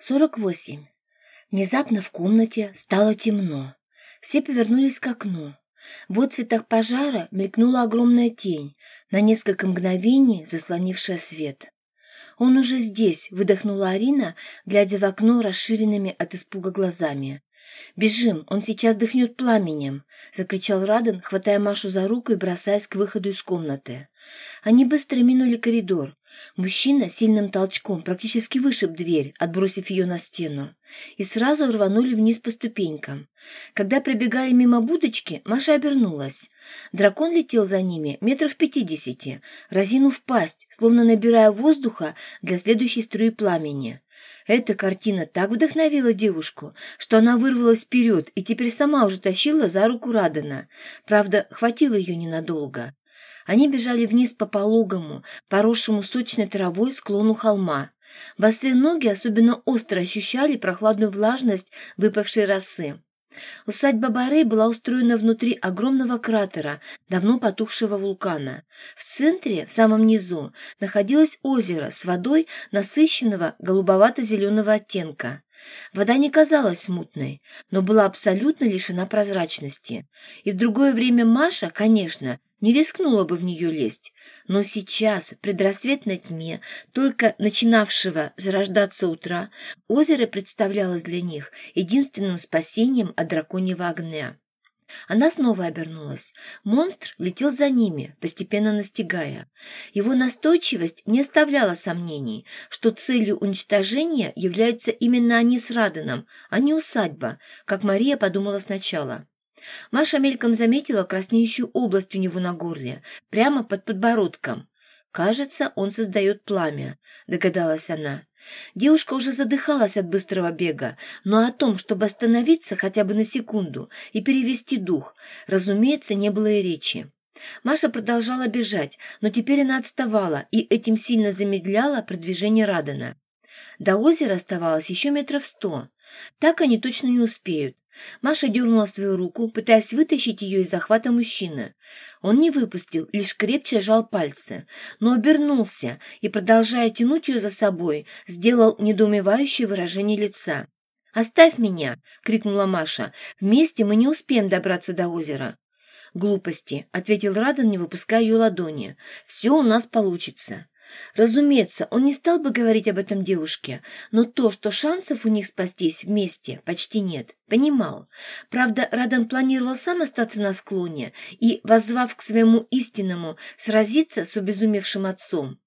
48. Внезапно в комнате стало темно. Все повернулись к окну. В отцветах пожара мелькнула огромная тень, на несколько мгновений заслонившая свет. «Он уже здесь», — выдохнула Арина, глядя в окно расширенными от испуга глазами. «Бежим, он сейчас дыхнет пламенем!» — закричал Раден, хватая Машу за руку и бросаясь к выходу из комнаты. Они быстро минули коридор. Мужчина сильным толчком практически вышиб дверь, отбросив ее на стену, и сразу рванули вниз по ступенькам. Когда пробегали мимо будочки, Маша обернулась. Дракон летел за ними метрах пятидесяти, разинув пасть, словно набирая воздуха для следующей струи пламени. Эта картина так вдохновила девушку, что она вырвалась вперед и теперь сама уже тащила за руку Радана. Правда, хватило ее ненадолго. Они бежали вниз по пологому, поросшему сочной травой склону холма. Босые ноги особенно остро ощущали прохладную влажность выпавшей росы. Усадьба Барей была устроена внутри огромного кратера, давно потухшего вулкана. В центре, в самом низу, находилось озеро с водой насыщенного голубовато-зеленого оттенка. Вода не казалась мутной, но была абсолютно лишена прозрачности. И в другое время Маша, конечно, не рискнула бы в нее лезть. Но сейчас, в предрассветной тьме, только начинавшего зарождаться утра, озеро представлялось для них единственным спасением от драконьего огня. Она снова обернулась. Монстр летел за ними, постепенно настигая. Его настойчивость не оставляла сомнений, что целью уничтожения являются именно они с Раденом, а не усадьба, как Мария подумала сначала. Маша мельком заметила краснеющую область у него на горле, прямо под подбородком. «Кажется, он создает пламя», — догадалась она. Девушка уже задыхалась от быстрого бега, но о том, чтобы остановиться хотя бы на секунду и перевести дух, разумеется, не было и речи. Маша продолжала бежать, но теперь она отставала и этим сильно замедляла продвижение Радана. До озера оставалось еще метров сто. Так они точно не успеют. Маша дернула свою руку, пытаясь вытащить ее из захвата мужчины. Он не выпустил, лишь крепче сжал пальцы, но обернулся и, продолжая тянуть ее за собой, сделал недоумевающее выражение лица. «Оставь меня!» — крикнула Маша. «Вместе мы не успеем добраться до озера». «Глупости», — ответил Радан, не выпуская ее ладони. «Все у нас получится». Разумеется, он не стал бы говорить об этом девушке, но то, что шансов у них спастись вместе почти нет, понимал. Правда, Радан планировал сам остаться на склоне и, воззвав к своему истинному, сразиться с обезумевшим отцом.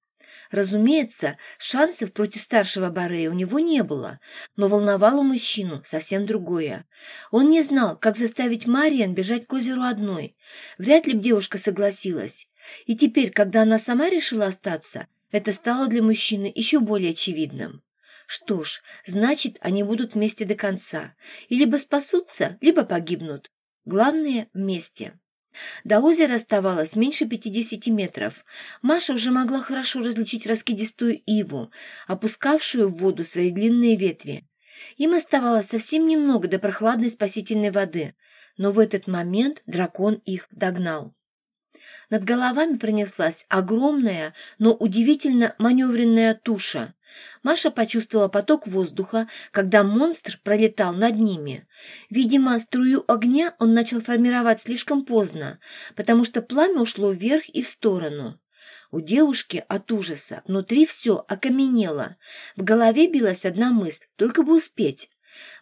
Разумеется, шансов против старшего Барея у него не было, но волновало мужчину совсем другое. Он не знал, как заставить Мариан бежать к озеру одной. Вряд ли б девушка согласилась. И теперь, когда она сама решила остаться, это стало для мужчины еще более очевидным. Что ж, значит, они будут вместе до конца. И либо спасутся, либо погибнут. Главное – вместе. До озера оставалось меньше пятидесяти метров. Маша уже могла хорошо различить раскидистую иву, опускавшую в воду свои длинные ветви. Им оставалось совсем немного до прохладной спасительной воды, но в этот момент дракон их догнал. Над головами пронеслась огромная, но удивительно маневренная туша. Маша почувствовала поток воздуха, когда монстр пролетал над ними. Видимо, струю огня он начал формировать слишком поздно, потому что пламя ушло вверх и в сторону. У девушки от ужаса внутри все окаменело. В голове билась одна мысль, только бы успеть.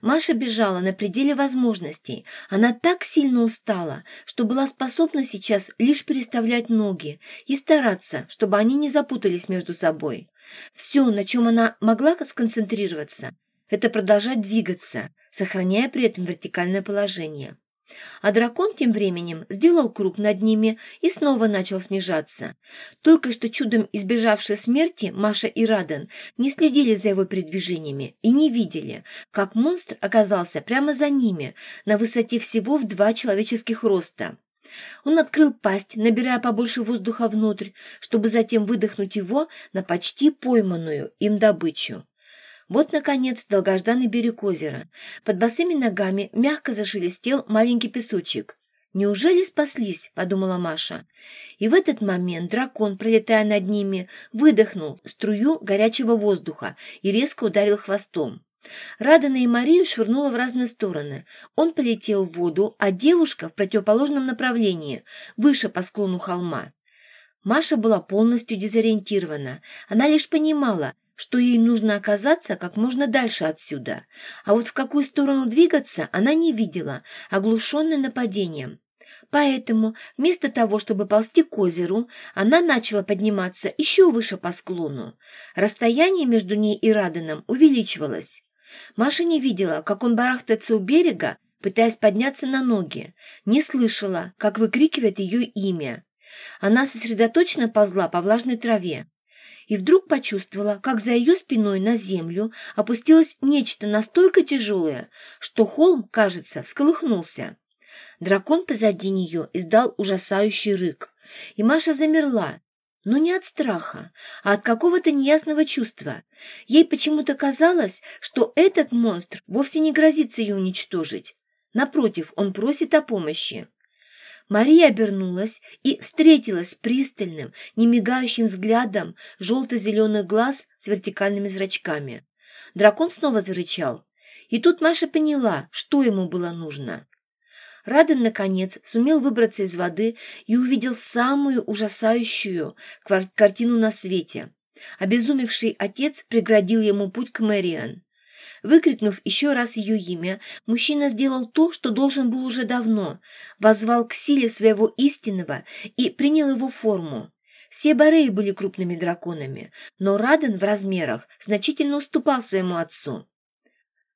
Маша бежала на пределе возможностей. Она так сильно устала, что была способна сейчас лишь переставлять ноги и стараться, чтобы они не запутались между собой. Все, на чем она могла сконцентрироваться, это продолжать двигаться, сохраняя при этом вертикальное положение. А дракон тем временем сделал круг над ними и снова начал снижаться. Только что чудом избежавшие смерти Маша и Раден не следили за его передвижениями и не видели, как монстр оказался прямо за ними, на высоте всего в два человеческих роста. Он открыл пасть, набирая побольше воздуха внутрь, чтобы затем выдохнуть его на почти пойманную им добычу. Вот, наконец, долгожданный берег озера. Под босыми ногами мягко зашелестел маленький песочек. «Неужели спаслись?» – подумала Маша. И в этот момент дракон, пролетая над ними, выдохнул струю горячего воздуха и резко ударил хвостом. Радана и Марию швырнула в разные стороны. Он полетел в воду, а девушка в противоположном направлении, выше по склону холма. Маша была полностью дезориентирована. Она лишь понимала, что ей нужно оказаться как можно дальше отсюда. А вот в какую сторону двигаться она не видела, оглушенная нападением. Поэтому вместо того, чтобы ползти к озеру, она начала подниматься еще выше по склону. Расстояние между ней и Раденом увеличивалось. Маша не видела, как он барахтается у берега, пытаясь подняться на ноги, не слышала, как выкрикивает ее имя. Она сосредоточенно ползла по влажной траве и вдруг почувствовала, как за ее спиной на землю опустилось нечто настолько тяжелое, что холм, кажется, всколыхнулся. Дракон позади нее издал ужасающий рык, и Маша замерла, но не от страха, а от какого-то неясного чувства. Ей почему-то казалось, что этот монстр вовсе не грозится ее уничтожить. Напротив, он просит о помощи. Мария обернулась и встретилась с пристальным, немигающим взглядом желто-зеленых глаз с вертикальными зрачками. Дракон снова зарычал. И тут Маша поняла, что ему было нужно. Раден, наконец, сумел выбраться из воды и увидел самую ужасающую картину на свете. Обезумевший отец преградил ему путь к Мэриан. Выкрикнув еще раз ее имя, мужчина сделал то, что должен был уже давно, возвал к силе своего истинного и принял его форму. Все Бореи были крупными драконами, но Раден в размерах значительно уступал своему отцу.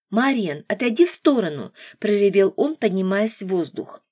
«Мариан, отойди в сторону!» – проревел он, поднимаясь в воздух.